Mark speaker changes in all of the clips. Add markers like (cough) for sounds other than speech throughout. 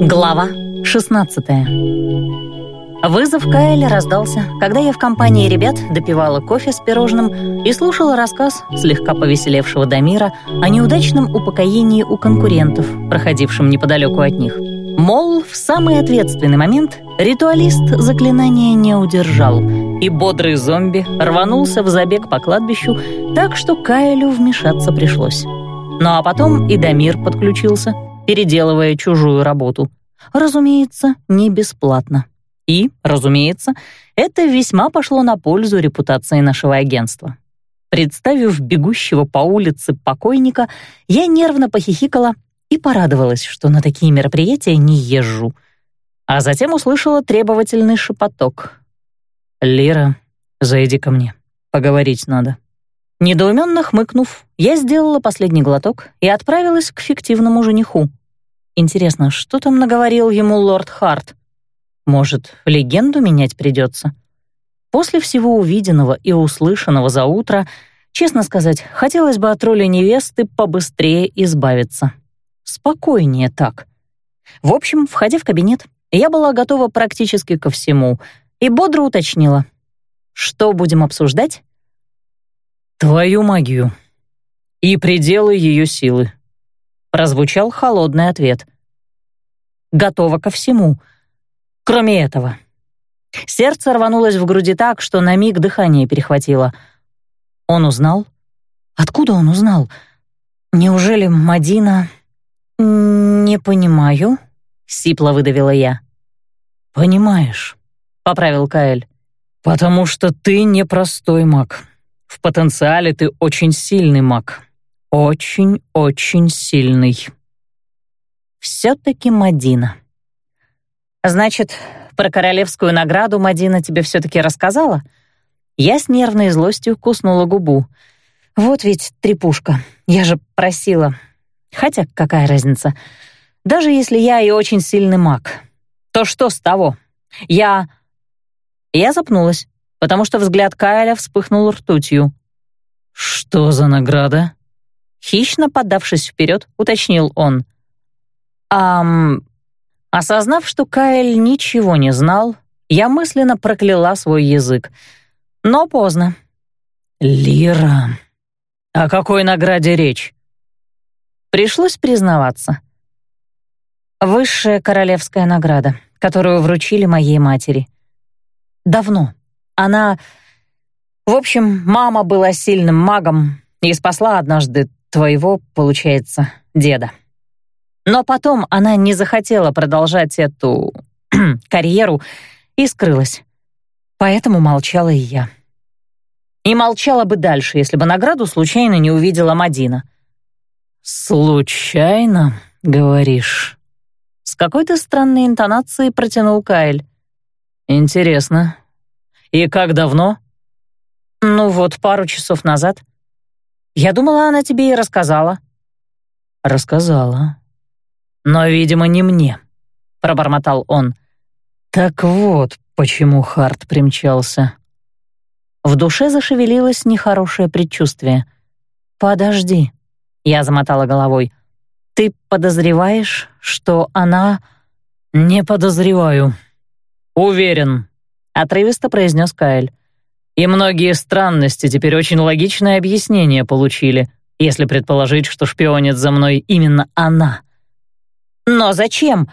Speaker 1: Глава 16 Вызов Кайля раздался, когда я в компании ребят допивала кофе с пирожным и слушала рассказ слегка повеселевшего Дамира о неудачном упокоении у конкурентов, проходившем неподалеку от них. Мол, в самый ответственный момент ритуалист заклинания не удержал, и бодрый зомби рванулся в забег по кладбищу, так что Кайлю вмешаться пришлось. Ну а потом и Дамир подключился, переделывая чужую работу. Разумеется, не бесплатно. И, разумеется, это весьма пошло на пользу репутации нашего агентства. Представив бегущего по улице покойника, я нервно похихикала и порадовалась, что на такие мероприятия не езжу. А затем услышала требовательный шепоток. «Лера, зайди ко мне. Поговорить надо». Недоуменно хмыкнув, я сделала последний глоток и отправилась к фиктивному жениху. Интересно, что там наговорил ему лорд Харт? Может, легенду менять придется? После всего увиденного и услышанного за утро, честно сказать, хотелось бы от роли невесты побыстрее избавиться. Спокойнее так. В общем, входя в кабинет, я была готова практически ко всему и бодро уточнила. Что будем обсуждать?
Speaker 2: «Твою магию и пределы ее силы», — прозвучал холодный ответ.
Speaker 1: «Готова ко всему, кроме этого». Сердце рванулось в груди так, что на миг дыхание перехватило. Он узнал? Откуда он узнал? Неужели Мадина... «Не понимаю», — сипло выдавила я.
Speaker 2: «Понимаешь», — поправил Каэль, «потому что ты непростой маг. В потенциале ты очень сильный маг. Очень-очень сильный.
Speaker 1: Все-таки Мадина. Значит, про королевскую награду Мадина тебе все-таки рассказала? Я с нервной злостью куснула губу. Вот ведь трепушка. Я же просила. Хотя какая разница? Даже если я и очень сильный маг, то что с того? Я... Я запнулась потому что взгляд Кайля вспыхнул ртутью.
Speaker 2: «Что за награда?»
Speaker 1: Хищно поддавшись вперед, уточнил он. «Ам...» Осознав, что Кайл ничего не знал, я мысленно прокляла свой язык. Но поздно.
Speaker 2: «Лира, о какой награде речь?»
Speaker 1: Пришлось признаваться. Высшая королевская награда, которую вручили моей матери. Давно. Она... В общем, мама была сильным магом и спасла однажды твоего, получается, деда. Но потом она не захотела продолжать эту (clears throat) карьеру и скрылась. Поэтому молчала и я. И молчала бы дальше, если бы награду случайно не увидела Мадина.
Speaker 2: «Случайно, говоришь?»
Speaker 1: С какой-то странной интонацией протянул Кайль.
Speaker 2: «Интересно, «И как давно?»
Speaker 1: «Ну вот, пару часов назад. Я думала, она тебе и рассказала».
Speaker 2: «Рассказала. Но, видимо, не мне», — пробормотал он. «Так вот, почему Харт примчался».
Speaker 1: В душе зашевелилось нехорошее предчувствие. «Подожди», — я замотала головой. «Ты подозреваешь, что она...»
Speaker 2: «Не подозреваю. Уверен»,
Speaker 1: отрывисто произнес Каэль.
Speaker 2: И многие странности теперь очень логичное объяснение получили, если предположить, что шпионит за мной именно она.
Speaker 1: Но зачем?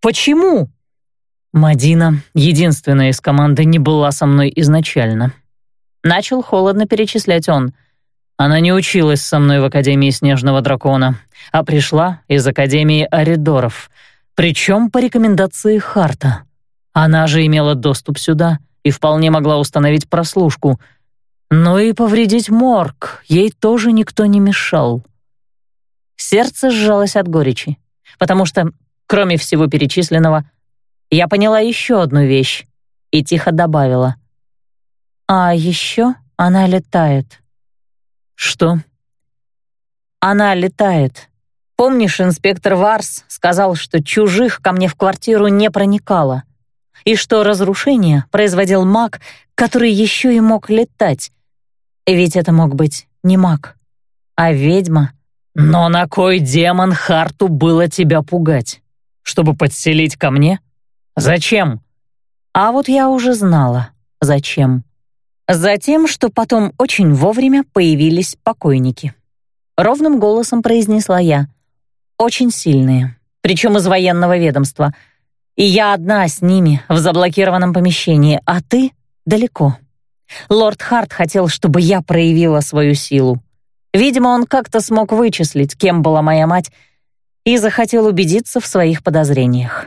Speaker 1: Почему?
Speaker 2: Мадина, единственная из команды, не была со мной изначально.
Speaker 1: Начал холодно перечислять он.
Speaker 2: Она не училась со мной в Академии Снежного Дракона, а пришла из Академии Аридоров, причем по рекомендации Харта. Она же имела доступ сюда и вполне могла установить прослушку. Но и повредить морг ей тоже никто не мешал.
Speaker 1: Сердце сжалось от горечи, потому что, кроме всего перечисленного, я поняла еще одну вещь и тихо добавила. «А еще она летает».
Speaker 2: «Что?»
Speaker 1: «Она летает. Помнишь, инспектор Варс сказал, что чужих ко мне в квартиру не проникало?» И что разрушение производил маг, который еще и мог летать. Ведь это мог быть не маг, а ведьма.
Speaker 2: Но на кой демон Харту было тебя пугать? Чтобы подселить ко мне? Зачем?
Speaker 1: А вот я уже знала, зачем. Затем, что потом очень вовремя появились покойники. Ровным голосом произнесла я. Очень сильные, причем из военного ведомства. И я одна с ними в заблокированном помещении, а ты далеко. Лорд Харт хотел, чтобы я проявила свою силу. Видимо, он как-то смог вычислить, кем была моя мать, и захотел убедиться в своих подозрениях.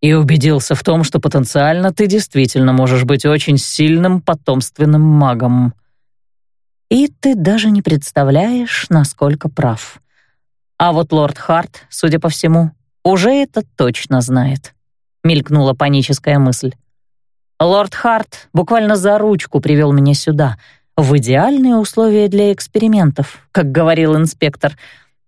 Speaker 2: И убедился в том, что потенциально ты действительно можешь быть очень сильным потомственным магом.
Speaker 1: И ты даже не представляешь, насколько прав. А вот лорд Харт, судя по всему, уже это точно знает. Мелькнула паническая мысль. Лорд Харт буквально за ручку привел меня сюда, в идеальные условия для экспериментов, как говорил инспектор.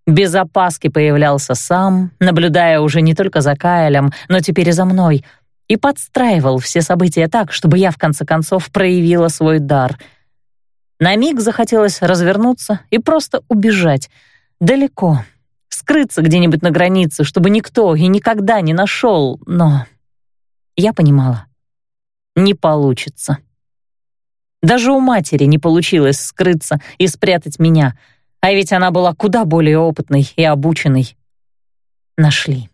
Speaker 1: Без опаски появлялся сам, наблюдая уже не только за Кайлем, но теперь и за мной, и подстраивал все события так, чтобы я в конце концов проявила свой дар. На миг захотелось развернуться и просто убежать далеко, скрыться где-нибудь на границе, чтобы никто и никогда не нашел, но я понимала, не получится. Даже у матери не получилось скрыться и спрятать меня, а ведь она была куда более опытной и обученной. Нашли.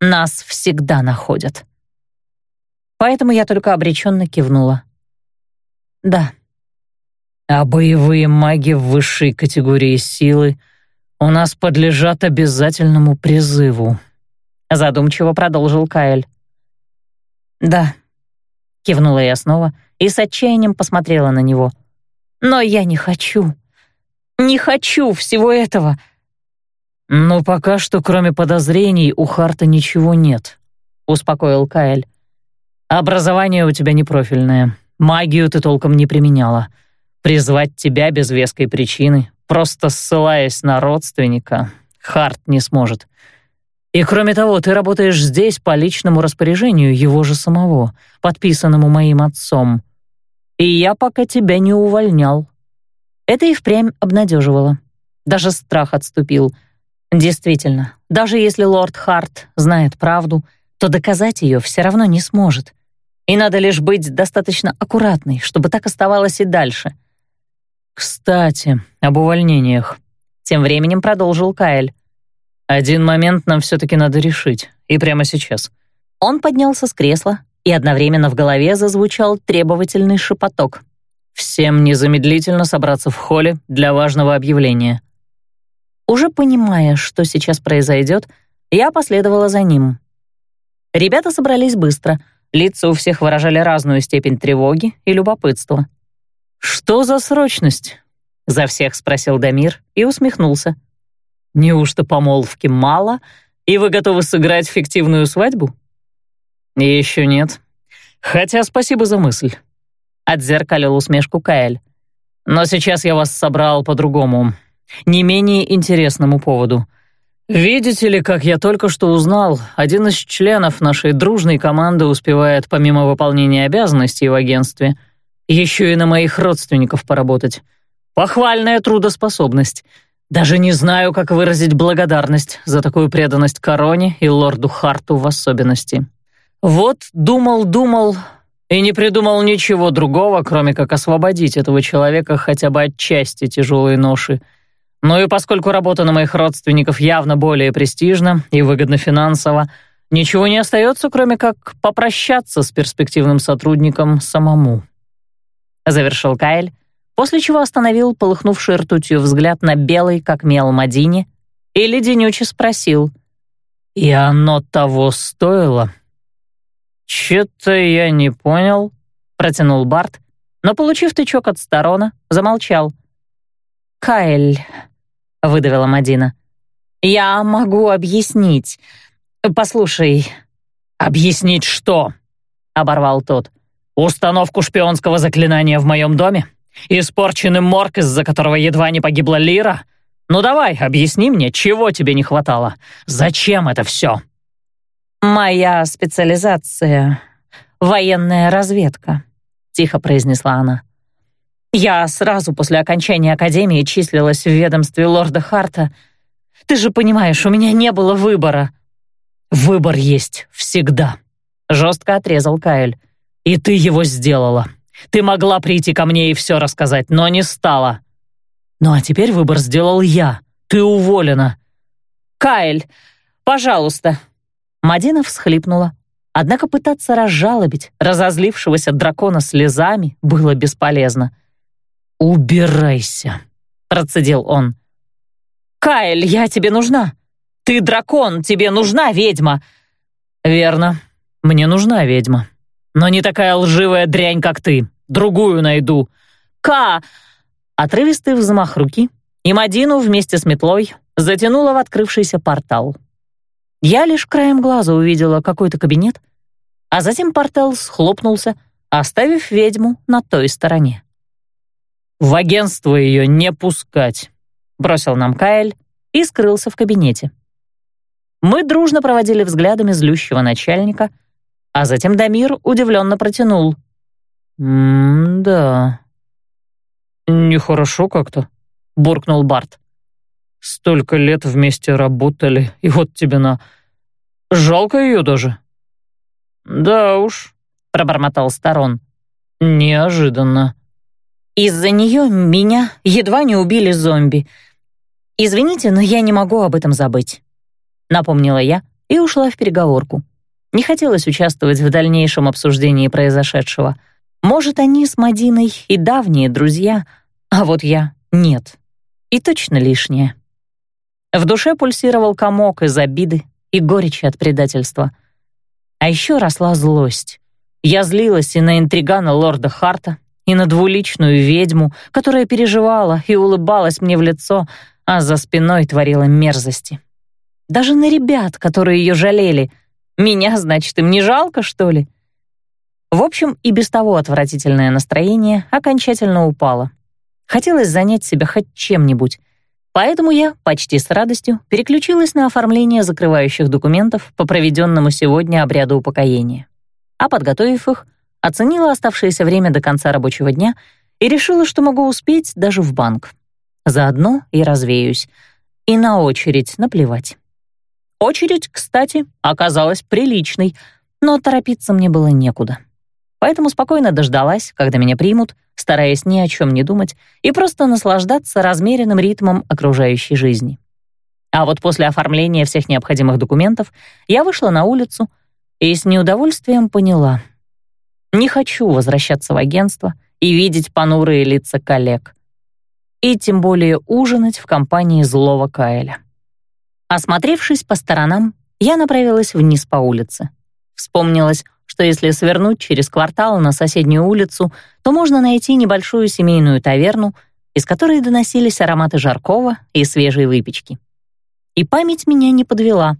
Speaker 1: Нас всегда находят. Поэтому я только обреченно кивнула. Да.
Speaker 2: А боевые маги высшей категории силы у нас подлежат обязательному призыву,
Speaker 1: задумчиво продолжил Каэль. Да, кивнула я снова и с отчаянием посмотрела на него. Но я не хочу. Не хочу всего этого.
Speaker 2: Но пока что, кроме подозрений, у Харта ничего нет, успокоил Каэль. Образование у тебя непрофильное. Магию ты толком не применяла. Призвать тебя без веской причины, просто ссылаясь на родственника, Харт не сможет. И кроме того, ты работаешь здесь по личному распоряжению его же самого, подписанному моим отцом и я пока тебя не увольнял». Это и впрямь обнадеживало. Даже страх отступил. Действительно, даже если лорд Харт знает правду, то доказать ее все равно не сможет. И надо лишь быть достаточно аккуратной, чтобы так оставалось и дальше. «Кстати, об увольнениях», — тем временем продолжил Каэль. «Один момент нам все-таки надо решить, и прямо сейчас».
Speaker 1: Он поднялся с кресла, и одновременно в голове зазвучал требовательный шепоток.
Speaker 2: «Всем незамедлительно собраться в холле для важного объявления».
Speaker 1: Уже понимая, что сейчас произойдет, я последовала за ним. Ребята собрались быстро, лица у всех выражали разную степень тревоги и любопытства.
Speaker 2: «Что за срочность?» — за всех спросил Дамир и усмехнулся. «Неужто помолвки мало, и вы готовы сыграть фиктивную свадьбу?» «Еще нет. Хотя спасибо за мысль», — отзеркалил усмешку Каэль. «Но сейчас я вас собрал по другому, не менее интересному поводу. Видите ли, как я только что узнал, один из членов нашей дружной команды успевает помимо выполнения обязанностей в агентстве еще и на моих родственников поработать. Похвальная трудоспособность». Даже не знаю, как выразить благодарность за такую преданность короне и лорду Харту в особенности. Вот думал-думал и не придумал ничего другого, кроме как освободить этого человека хотя бы от части тяжелой ноши. Ну и поскольку работа на моих родственников явно более престижна и выгодна финансово, ничего не остается, кроме как попрощаться с перспективным сотрудником самому.
Speaker 1: Завершил Кайл, после чего остановил полыхнувший ртутью взгляд на белый, как мел Мадине, и леденюче спросил.
Speaker 2: «И оно того стоило?» «Чё-то я не понял», — протянул Барт, но, получив тычок от сторона, замолчал.
Speaker 1: «Кайль», — выдавила Мадина, — «я могу объяснить. Послушай».
Speaker 2: «Объяснить что?» — оборвал тот. «Установку шпионского заклинания в моем доме? Испорченный морг, из-за которого едва не погибла Лира? Ну давай, объясни мне, чего тебе не хватало? Зачем это все?»
Speaker 1: «Моя специализация — военная разведка», — тихо произнесла она. «Я сразу после окончания академии числилась в ведомстве лорда Харта. Ты же понимаешь, у меня не было выбора».
Speaker 2: «Выбор есть всегда», — жестко отрезал Каэль. «И ты его сделала. Ты могла прийти ко мне и все рассказать, но не стала. Ну а теперь выбор сделал я. Ты уволена».
Speaker 1: «Каэль, пожалуйста». Мадина всхлипнула. Однако пытаться разжалобить разозлившегося дракона слезами было бесполезно.
Speaker 2: «Убирайся», — процедил он.
Speaker 1: «Каэль, я тебе нужна. Ты дракон, тебе нужна ведьма».
Speaker 2: «Верно, мне нужна ведьма. Но не такая лживая дрянь, как ты. Другую найду».
Speaker 1: «Ка!» Отрывистый взмах руки, и Мадину вместе с метлой затянуло в открывшийся портал. Я лишь краем глаза увидела какой-то кабинет, а затем портал схлопнулся, оставив ведьму на той стороне.
Speaker 2: «В агентство ее не пускать», — бросил нам Каэль и скрылся в кабинете.
Speaker 1: Мы дружно проводили взглядами злющего начальника, а затем Дамир удивленно протянул.
Speaker 2: «М-да, нехорошо как-то», — буркнул Барт. «Столько лет вместе работали, и вот тебе на... Жалко ее даже». «Да уж», — пробормотал Сторон. «Неожиданно».
Speaker 1: «Из-за нее меня едва не убили зомби. Извините, но я не могу об этом забыть», — напомнила я и ушла в переговорку. Не хотелось участвовать в дальнейшем обсуждении произошедшего. Может, они с Мадиной и давние друзья, а вот я — нет. И точно лишнее. В душе пульсировал комок из обиды и горечи от предательства. А еще росла злость. Я злилась и на интригана лорда Харта, и на двуличную ведьму, которая переживала и улыбалась мне в лицо, а за спиной творила мерзости. Даже на ребят, которые ее жалели. Меня, значит, им не жалко, что ли? В общем, и без того отвратительное настроение окончательно упало. Хотелось занять себя хоть чем-нибудь. Поэтому я почти с радостью переключилась на оформление закрывающих документов по проведенному сегодня обряду упокоения. А подготовив их, оценила оставшееся время до конца рабочего дня и решила, что могу успеть даже в банк. Заодно и развеюсь. И на очередь наплевать. Очередь, кстати, оказалась приличной, но торопиться мне было некуда. Поэтому спокойно дождалась, когда меня примут, стараясь ни о чем не думать и просто наслаждаться размеренным ритмом окружающей жизни. А вот после оформления всех необходимых документов я вышла на улицу и с неудовольствием поняла. Не хочу возвращаться в агентство и видеть понурые лица коллег. И тем более ужинать в компании злого Каэля. Осмотревшись по сторонам, я направилась вниз по улице. Вспомнилось, что если свернуть через квартал на соседнюю улицу, то можно найти небольшую семейную таверну, из которой доносились ароматы жаркого и свежей выпечки. И память меня не подвела.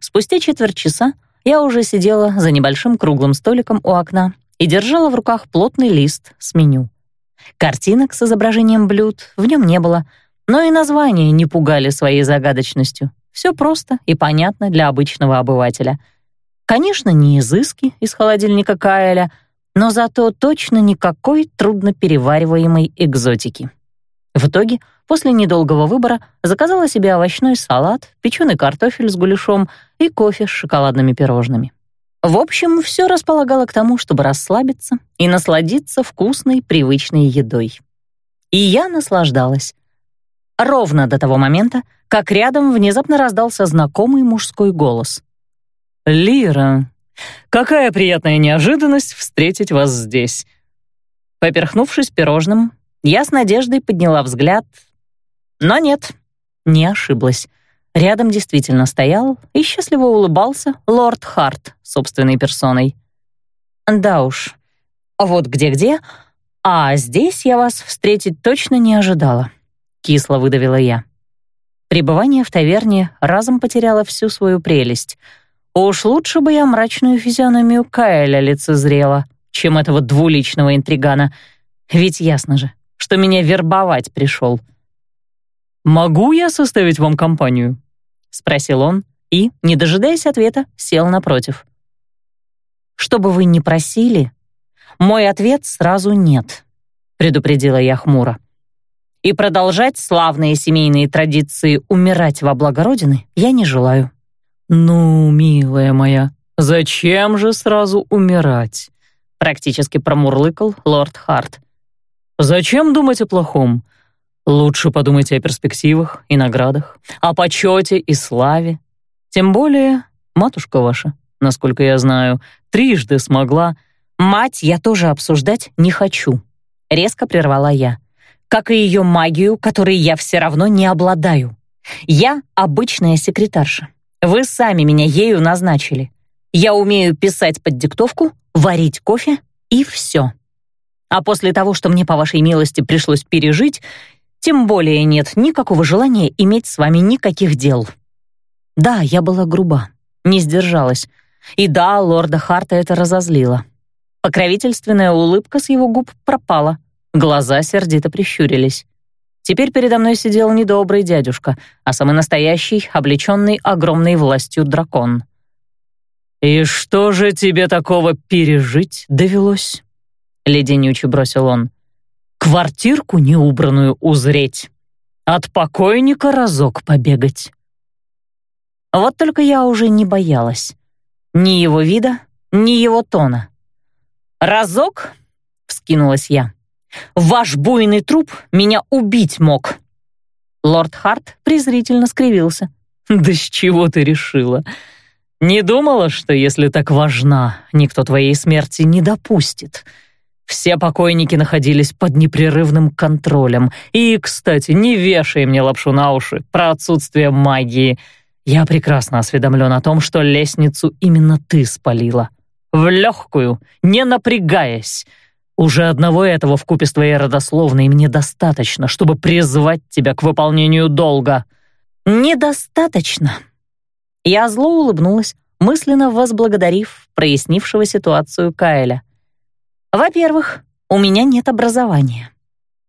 Speaker 1: Спустя четверть часа я уже сидела за небольшим круглым столиком у окна и держала в руках плотный лист с меню. Картинок с изображением блюд в нем не было, но и названия не пугали своей загадочностью. Все просто и понятно для обычного обывателя — Конечно, не изыски из холодильника Каэля, но зато точно никакой трудноперевариваемой экзотики. В итоге, после недолгого выбора, заказала себе овощной салат, печеный картофель с гуляшом и кофе с шоколадными пирожными. В общем, все располагало к тому, чтобы расслабиться и насладиться вкусной, привычной едой. И я наслаждалась. Ровно до того момента, как рядом внезапно раздался знакомый мужской голос.
Speaker 2: «Лира, какая приятная неожиданность встретить вас здесь!»
Speaker 1: Поперхнувшись пирожным, я с надеждой подняла взгляд, но нет, не ошиблась. Рядом действительно стоял и счастливо улыбался лорд Харт собственной персоной. Да уж, вот где-где, а здесь я вас встретить точно не ожидала, кисло выдавила я. Пребывание в таверне разом потеряло всю свою прелесть — Уж лучше бы я мрачную физиономию Каэля лицезрела, чем этого двуличного интригана. Ведь ясно же, что меня вербовать пришел.
Speaker 2: «Могу я составить вам компанию?» — спросил он и, не дожидаясь ответа, сел напротив.
Speaker 1: «Что бы вы ни просили, мой ответ сразу нет», — предупредила я хмуро. «И продолжать славные семейные традиции умирать во благо Родины я не желаю».
Speaker 2: «Ну, милая моя, зачем же сразу умирать?»
Speaker 1: Практически промурлыкал лорд Харт.
Speaker 2: «Зачем думать о плохом? Лучше подумайте о перспективах и наградах, о почете и славе. Тем более матушка ваша, насколько я знаю, трижды смогла.
Speaker 1: Мать я тоже обсуждать не хочу. Резко прервала я. Как и ее магию, которой я все равно не обладаю. Я обычная секретарша. Вы сами меня ею назначили. Я умею писать под диктовку, варить кофе и все. А после того, что мне, по вашей милости, пришлось пережить, тем более нет никакого желания иметь с вами никаких дел. Да, я была груба, не сдержалась. И да, лорда Харта это разозлило. Покровительственная улыбка с его губ пропала, глаза сердито прищурились. Теперь передо мной сидел недобрый дядюшка, а самый настоящий, облеченный огромной властью дракон.
Speaker 2: «И что же тебе такого пережить довелось?» — леденюче бросил он. «Квартирку неубранную узреть, от покойника разок побегать».
Speaker 1: Вот только я уже не боялась. Ни его вида, ни его тона. «Разок?» — вскинулась я. Ваш буйный труп меня убить мог». Лорд Харт презрительно скривился.
Speaker 2: «Да с чего ты решила? Не думала, что если так важна, никто твоей смерти не допустит?» Все покойники находились под непрерывным контролем. И, кстати, не вешай мне лапшу на уши про отсутствие магии. Я прекрасно осведомлен о том, что лестницу именно ты спалила. В легкую, не напрягаясь. Уже одного этого в купе с твоей родословной мне достаточно, чтобы призвать тебя к выполнению долга».
Speaker 1: «Недостаточно». Я зло улыбнулась, мысленно возблагодарив прояснившего ситуацию Кайля. «Во-первых, у меня нет образования.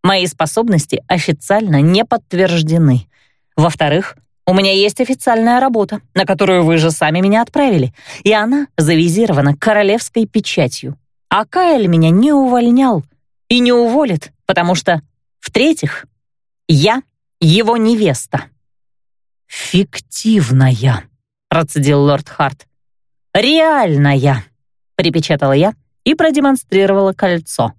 Speaker 1: Мои способности официально не подтверждены. Во-вторых, у меня есть официальная работа, на которую вы же сами меня отправили, и она завизирована королевской печатью. А Кайл меня не увольнял и не уволит, потому что, в-третьих, я его невеста.
Speaker 2: «Фиктивная», — процедил лорд Харт.
Speaker 1: «Реальная», — припечатала я и продемонстрировала кольцо.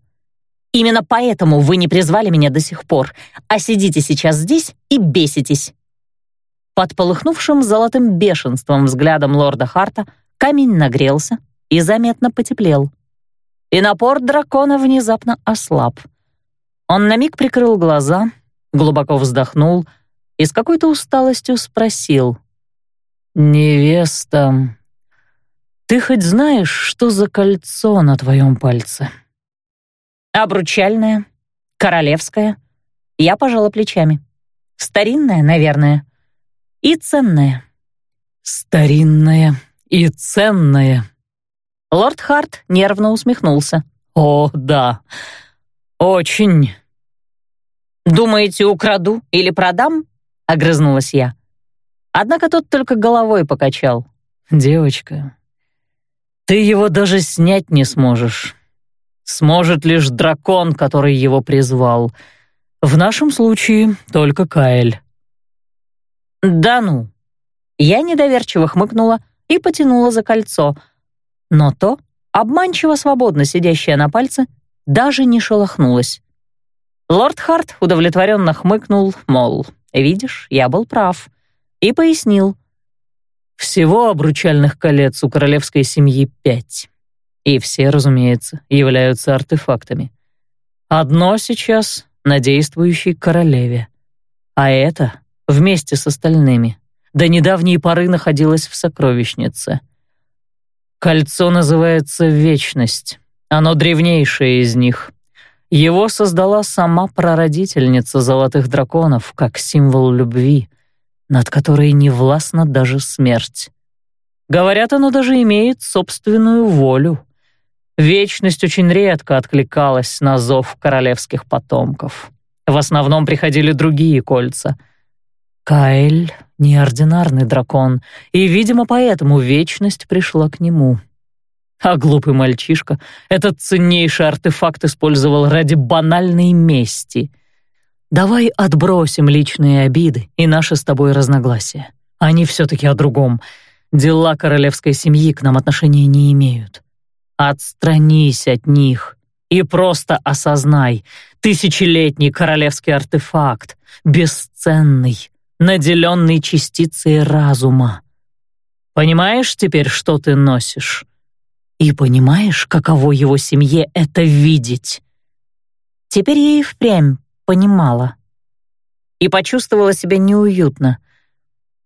Speaker 1: «Именно поэтому вы не призвали меня до сих пор, а сидите сейчас здесь и беситесь». Под полыхнувшим золотым бешенством взглядом лорда Харта камень нагрелся и заметно потеплел и напор дракона внезапно ослаб. Он на миг прикрыл глаза, глубоко вздохнул и с какой-то усталостью спросил.
Speaker 2: «Невеста, ты хоть знаешь, что за кольцо на твоем пальце?»
Speaker 1: «Обручальное, королевское». Я пожала плечами. «Старинное, наверное. И ценное».
Speaker 2: «Старинное и ценное»,
Speaker 1: Лорд Харт нервно усмехнулся.
Speaker 2: «О, да, очень».
Speaker 1: «Думаете, украду или продам?» — огрызнулась я. Однако тот только головой покачал.
Speaker 2: «Девочка, ты его даже снять не сможешь. Сможет лишь дракон, который его призвал. В нашем случае только Каэль».
Speaker 1: «Да ну!» Я недоверчиво хмыкнула и потянула за кольцо — но то, обманчиво свободно сидящее на пальце, даже не шелохнулось. Лорд Харт удовлетворенно хмыкнул, мол, «Видишь, я был прав», и пояснил.
Speaker 2: «Всего обручальных колец у королевской семьи пять. И все, разумеется, являются артефактами. Одно сейчас на действующей королеве, а это вместе с остальными. До недавней поры находилось в сокровищнице. Кольцо называется «Вечность». Оно древнейшее из них. Его создала сама прародительница золотых драконов как символ любви, над которой не властна даже смерть. Говорят, оно даже имеет собственную волю. Вечность очень редко откликалась на зов королевских потомков. В основном приходили другие кольца — Каэль — неординарный дракон, и, видимо, поэтому вечность пришла к нему. А глупый мальчишка этот ценнейший артефакт использовал ради банальной мести. Давай отбросим личные обиды и наши с тобой разногласия. Они все-таки о другом. Дела королевской семьи к нам отношения не имеют. Отстранись от них и просто осознай, тысячелетний королевский артефакт, бесценный, наделенный частицей разума. Понимаешь теперь, что ты носишь? И понимаешь, каково его семье это видеть?
Speaker 1: Теперь я и впрямь понимала. И почувствовала себя неуютно.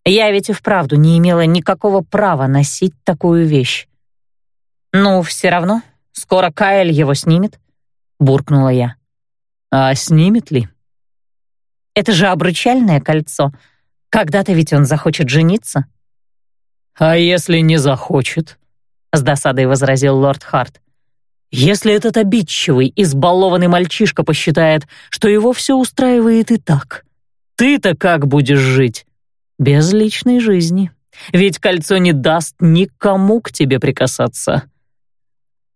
Speaker 1: Я ведь и вправду не имела никакого права носить такую вещь. «Ну, все равно, скоро Каэль его снимет», — буркнула я.
Speaker 2: «А снимет ли?»
Speaker 1: «Это же обручальное кольцо. Когда-то ведь он захочет жениться».
Speaker 2: «А если не захочет?» — с досадой возразил лорд Харт. «Если этот обидчивый, избалованный мальчишка посчитает, что его все устраивает и так, ты-то как будешь жить? Без личной жизни. Ведь кольцо не даст никому к тебе прикасаться».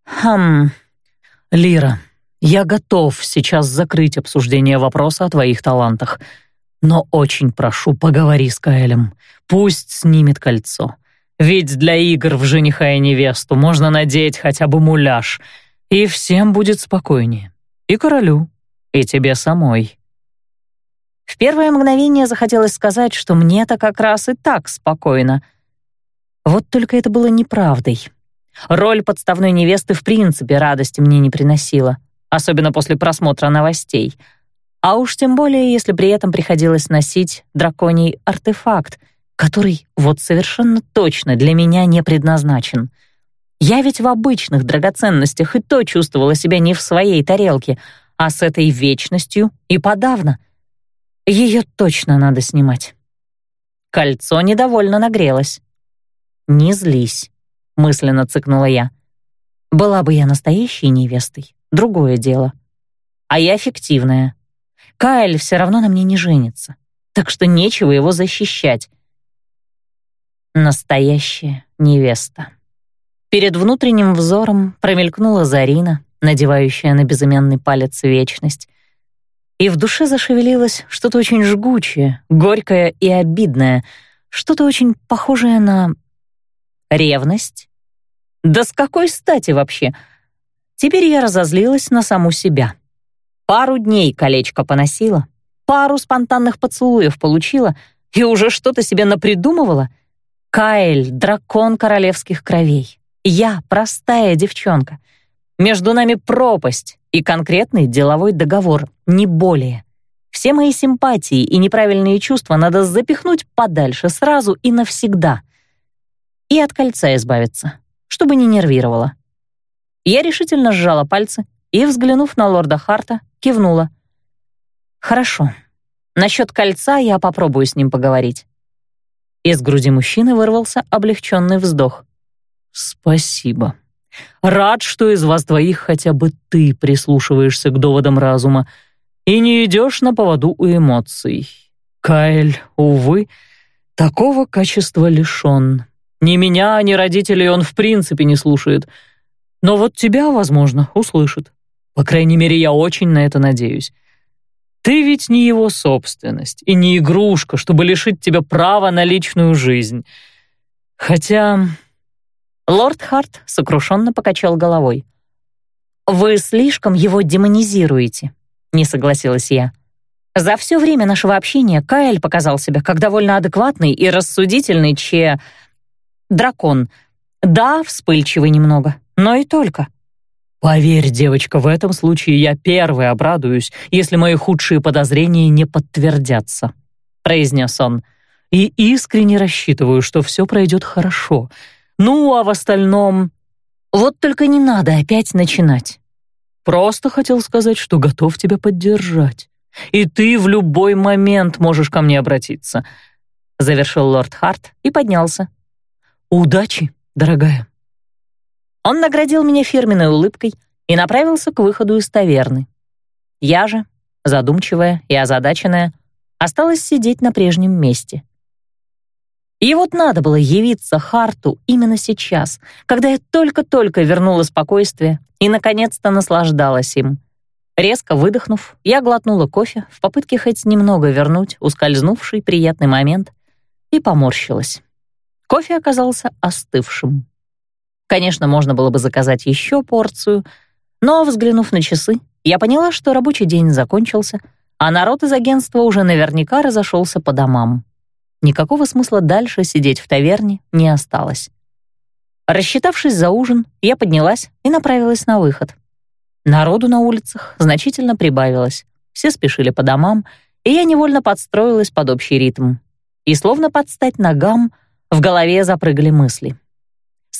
Speaker 2: «Хм... Лира, я готов сейчас закрыть обсуждение вопроса о твоих талантах, но очень прошу, поговори с Каэлем. Пусть снимет кольцо. Ведь для игр в жениха и невесту можно надеть хотя бы муляж, и всем будет спокойнее. И королю, и тебе самой.
Speaker 1: В первое мгновение захотелось сказать, что мне-то как раз и так спокойно. Вот только это было неправдой. Роль подставной невесты в принципе радости мне не приносила, особенно после просмотра новостей. А уж тем более, если при этом приходилось носить драконий артефакт — который вот совершенно точно для меня не предназначен. Я ведь в обычных драгоценностях и то чувствовала себя не в своей тарелке, а с этой вечностью и подавно. Ее точно надо снимать. Кольцо недовольно нагрелось. «Не злись», — мысленно цыкнула я. «Была бы я настоящей невестой, другое дело. А я фиктивная. Каэль все равно на мне не женится, так что нечего его защищать. Настоящая невеста. Перед внутренним взором промелькнула Зарина, надевающая на безымянный палец вечность. И в душе зашевелилось что-то очень жгучее, горькое и обидное, что-то очень похожее на... ревность? Да с какой стати вообще? Теперь я разозлилась на саму себя. Пару дней колечко поносила, пару спонтанных поцелуев получила и уже что-то себе напридумывала — Каэль — дракон королевских кровей. Я — простая девчонка. Между нами пропасть и конкретный деловой договор, не более. Все мои симпатии и неправильные чувства надо запихнуть подальше сразу и навсегда. И от кольца избавиться, чтобы не нервировало. Я решительно сжала пальцы и, взглянув на лорда Харта, кивнула. «Хорошо. Насчет кольца я попробую с ним поговорить. Из груди мужчины вырвался облегченный вздох.
Speaker 2: «Спасибо. Рад, что из вас двоих хотя бы ты прислушиваешься к доводам разума и не идешь на поводу у эмоций. Каэль, увы, такого качества лишен. Ни меня, ни родителей он в принципе не слушает. Но вот тебя, возможно, услышит. По крайней мере, я очень на это надеюсь. Ты ведь не его собственность и не игрушка, чтобы лишить тебя права на личную жизнь. Хотя...»
Speaker 1: Лорд Харт сокрушенно покачал головой. «Вы слишком его демонизируете», — не согласилась я. «За все время нашего общения Каэль показал себя как довольно адекватный и рассудительный че... дракон. Да, вспыльчивый немного, но и только.
Speaker 2: Поверь, девочка, в этом случае я первый обрадуюсь, если мои худшие подозрения не подтвердятся, произнес он. И искренне рассчитываю, что все пройдет хорошо. Ну, а в остальном...
Speaker 1: Вот только не надо опять начинать.
Speaker 2: Просто хотел сказать, что готов тебя поддержать. И ты в любой момент можешь ко мне обратиться, завершил лорд Харт и поднялся. Удачи, дорогая.
Speaker 1: Он наградил меня фирменной улыбкой и направился к выходу из таверны. Я же, задумчивая и озадаченная, осталась сидеть на прежнем месте. И вот надо было явиться Харту именно сейчас, когда я только-только вернула спокойствие и наконец-то наслаждалась им. Резко выдохнув, я глотнула кофе в попытке хоть немного вернуть ускользнувший приятный момент и поморщилась. Кофе оказался остывшим. Конечно, можно было бы заказать еще порцию, но, взглянув на часы, я поняла, что рабочий день закончился, а народ из агентства уже наверняка разошелся по домам. Никакого смысла дальше сидеть в таверне не осталось. Рассчитавшись за ужин, я поднялась и направилась на выход. Народу на улицах значительно прибавилось. Все спешили по домам, и я невольно подстроилась под общий ритм. И словно подстать ногам, в голове запрыгали мысли.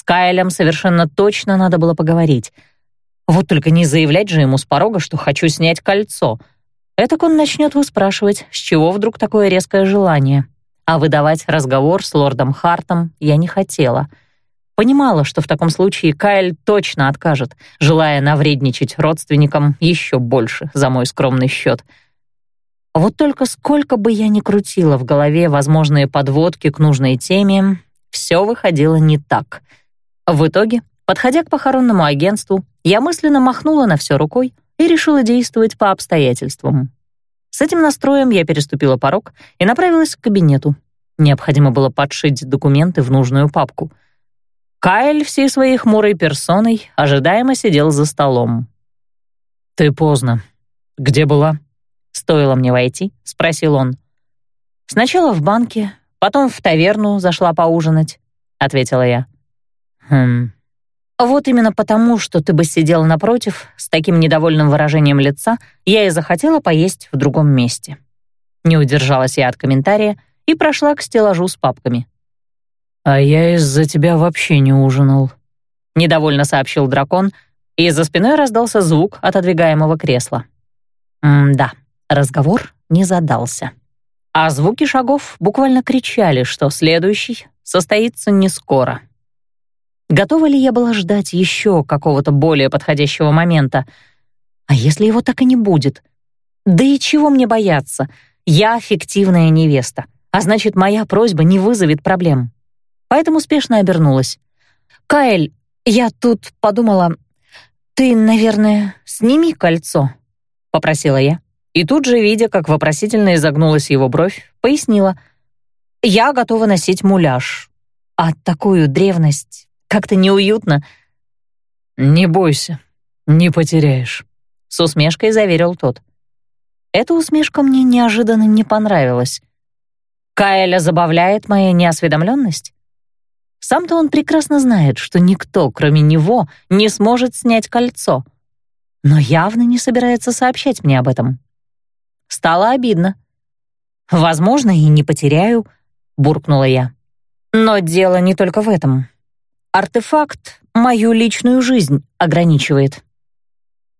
Speaker 1: Кайлем совершенно точно надо было поговорить. Вот только не заявлять же ему с порога, что хочу снять кольцо. Этак он начнет выспрашивать, с чего вдруг такое резкое желание. А выдавать разговор с лордом Хартом я не хотела — Понимала, что в таком случае Кайл точно откажет, желая навредничать родственникам еще больше за мой скромный счет. Вот только сколько бы я ни крутила в голове возможные подводки к нужной теме, все выходило не так. В итоге, подходя к похоронному агентству, я мысленно махнула на все рукой и решила действовать по обстоятельствам. С этим настроем я переступила порог и направилась к кабинету. Необходимо было подшить документы в нужную папку — Кайл всей своей хмурой персоной ожидаемо сидел за столом.
Speaker 2: «Ты поздно. Где была?»
Speaker 1: Стоило мне войти, спросил он. «Сначала в банке, потом в таверну зашла поужинать», — ответила я.
Speaker 2: «Хм...»
Speaker 1: «Вот именно потому, что ты бы сидел напротив с таким недовольным выражением лица, я и захотела поесть в другом месте». Не удержалась я от комментария и прошла к стеллажу с папками.
Speaker 2: «А я из-за тебя вообще не ужинал», —
Speaker 1: недовольно сообщил дракон, и за спиной раздался звук отодвигаемого кресла. М-да, разговор не задался. А звуки шагов буквально кричали, что следующий состоится не скоро. Готова ли я была ждать еще какого-то более подходящего момента? А если его так и не будет? Да и чего мне бояться? Я фиктивная невеста, а значит, моя просьба не вызовет проблем поэтому спешно обернулась. «Каэль, я тут подумала, ты, наверное, сними кольцо», — попросила я. И тут же, видя, как вопросительно изогнулась его бровь, пояснила. «Я готова носить муляж, а такую древность как-то неуютно».
Speaker 2: «Не бойся, не потеряешь», — с усмешкой заверил тот.
Speaker 1: Эта усмешка мне неожиданно не понравилась. Каэля забавляет моя неосведомленность? Сам-то он прекрасно знает, что никто, кроме него, не сможет снять кольцо. Но явно не собирается сообщать мне об этом. Стало обидно. «Возможно, и не потеряю», — буркнула я. «Но дело не только в этом. Артефакт мою личную жизнь ограничивает».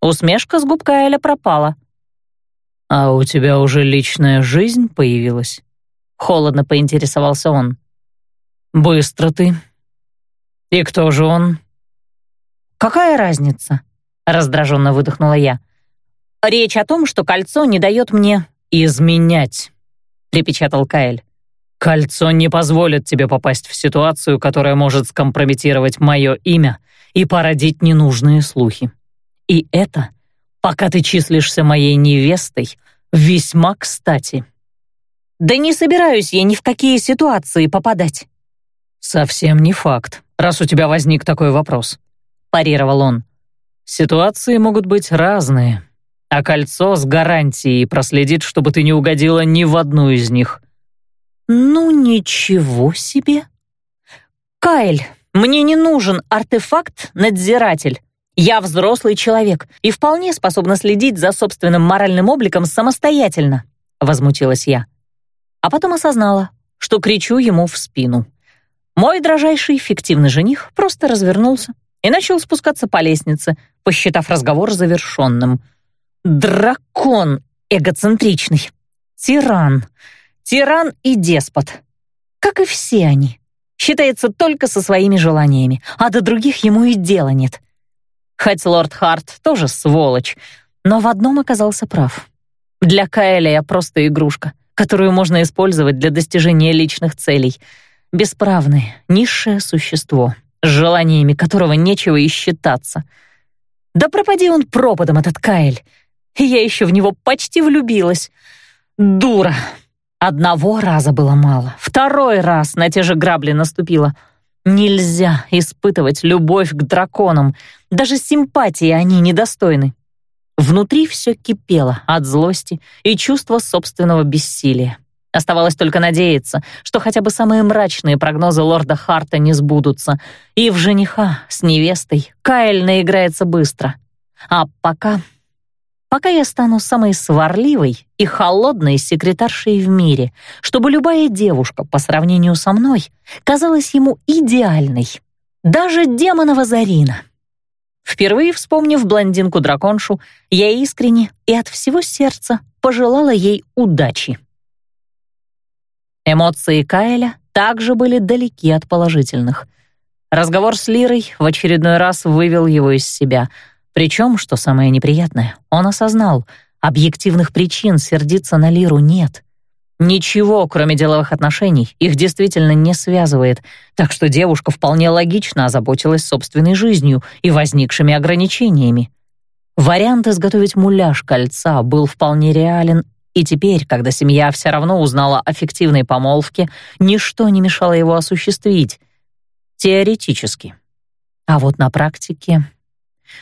Speaker 1: Усмешка с губ Каэля пропала.
Speaker 2: «А у тебя уже личная жизнь появилась?» — холодно поинтересовался он. «Быстро ты. И кто же он?»
Speaker 1: «Какая разница?» — раздраженно выдохнула я. «Речь о том, что кольцо не дает мне изменять», — припечатал Каэль.
Speaker 2: «Кольцо не позволит тебе попасть в ситуацию, которая может скомпрометировать мое имя и породить ненужные слухи. И это, пока ты числишься моей невестой, весьма кстати».
Speaker 1: «Да не собираюсь я ни в какие ситуации попадать»,
Speaker 2: «Совсем не факт, раз у тебя возник такой вопрос», — парировал он. «Ситуации могут быть разные, а кольцо с гарантией проследит, чтобы ты не угодила ни в одну из них».
Speaker 1: «Ну ничего себе!» «Кайль, мне не нужен артефакт-надзиратель. Я взрослый человек и вполне способна следить за собственным моральным обликом самостоятельно», — возмутилась я. А потом осознала, что кричу ему в спину. Мой дрожайший фиктивный жених просто развернулся и начал спускаться по лестнице, посчитав разговор завершенным. Дракон эгоцентричный, тиран, тиран и деспот. Как и все они. Считается только со своими желаниями, а до других ему и дела нет. Хоть лорд Харт тоже сволочь, но в одном оказался прав. Для Каэля я просто игрушка, которую можно использовать для достижения личных целей — Бесправное, низшее существо, с желаниями которого нечего и считаться. Да пропади он пропадом, этот Каэль. Я еще в него почти влюбилась. Дура. Одного раза было мало, второй раз на те же грабли наступила. Нельзя испытывать любовь к драконам, даже симпатии они недостойны. Внутри все кипело от злости и чувства собственного бессилия. Оставалось только надеяться, что хотя бы самые мрачные прогнозы лорда Харта не сбудутся, и в жениха с невестой Каэль наиграется быстро. А пока... Пока я стану самой сварливой и холодной секретаршей в мире, чтобы любая девушка по сравнению со мной казалась ему идеальной. Даже демонова Зарина. Впервые вспомнив блондинку-драконшу, я искренне и от всего сердца пожелала ей удачи. Эмоции Каэля также были далеки от положительных. Разговор с Лирой в очередной раз вывел его из себя. Причем, что самое неприятное, он осознал, объективных причин сердиться на Лиру нет. Ничего, кроме деловых отношений, их действительно не связывает, так что девушка вполне логично озаботилась собственной жизнью и возникшими ограничениями. Вариант изготовить муляж кольца был вполне реален, и теперь, когда семья все равно узнала о фиктивной помолвке, ничто не мешало его осуществить. Теоретически. А вот на практике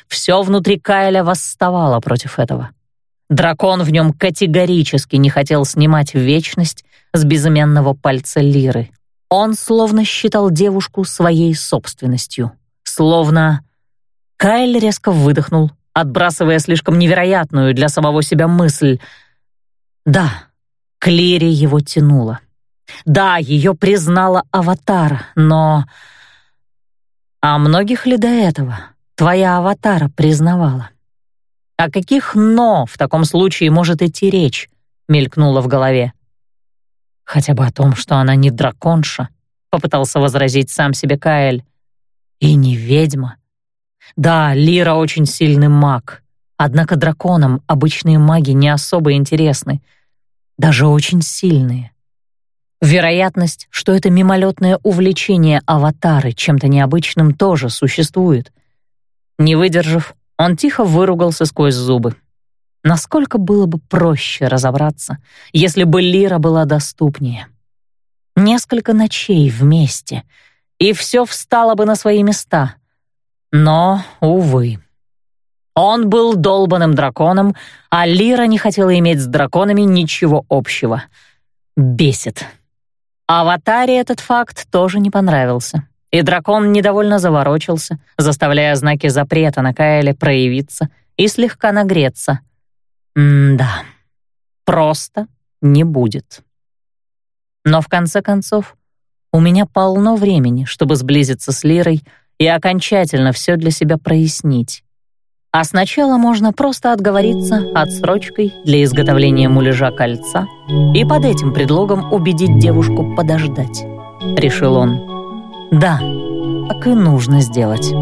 Speaker 1: все внутри Кайля восставало против этого. Дракон в нем категорически не хотел снимать вечность с безымянного пальца Лиры. Он словно считал девушку своей собственностью. Словно... Кайл резко выдохнул, отбрасывая слишком невероятную для самого себя мысль. Да, к Лире его тянуло. Да, ее признала Аватар, но... А многих ли до этого твоя Аватара признавала? О каких «но» в таком случае может идти речь? Мелькнуло в голове. Хотя бы о том, что она не драконша, попытался возразить сам себе Каэль. И не ведьма. Да, Лира очень сильный маг, однако драконам обычные маги не особо интересны, даже очень сильные. Вероятность, что это мимолетное увлечение аватары чем-то необычным тоже существует. Не выдержав, он тихо выругался сквозь зубы. Насколько было бы проще разобраться, если бы Лира была доступнее. Несколько ночей вместе, и все встало бы на свои места. Но, увы. Он был долбанным драконом, а Лира не хотела иметь с драконами ничего общего. Бесит. Аватаре этот факт тоже не понравился и дракон недовольно заворочился, заставляя знаки запрета на Каэле проявиться и слегка нагреться. М-да, просто не будет. Но в конце концов, у меня полно времени, чтобы сблизиться с Лирой и окончательно все для себя прояснить. А сначала можно просто отговориться отсрочкой для изготовления муляжа кольца и под этим предлогом убедить девушку подождать, решил он. Да, так и нужно сделать.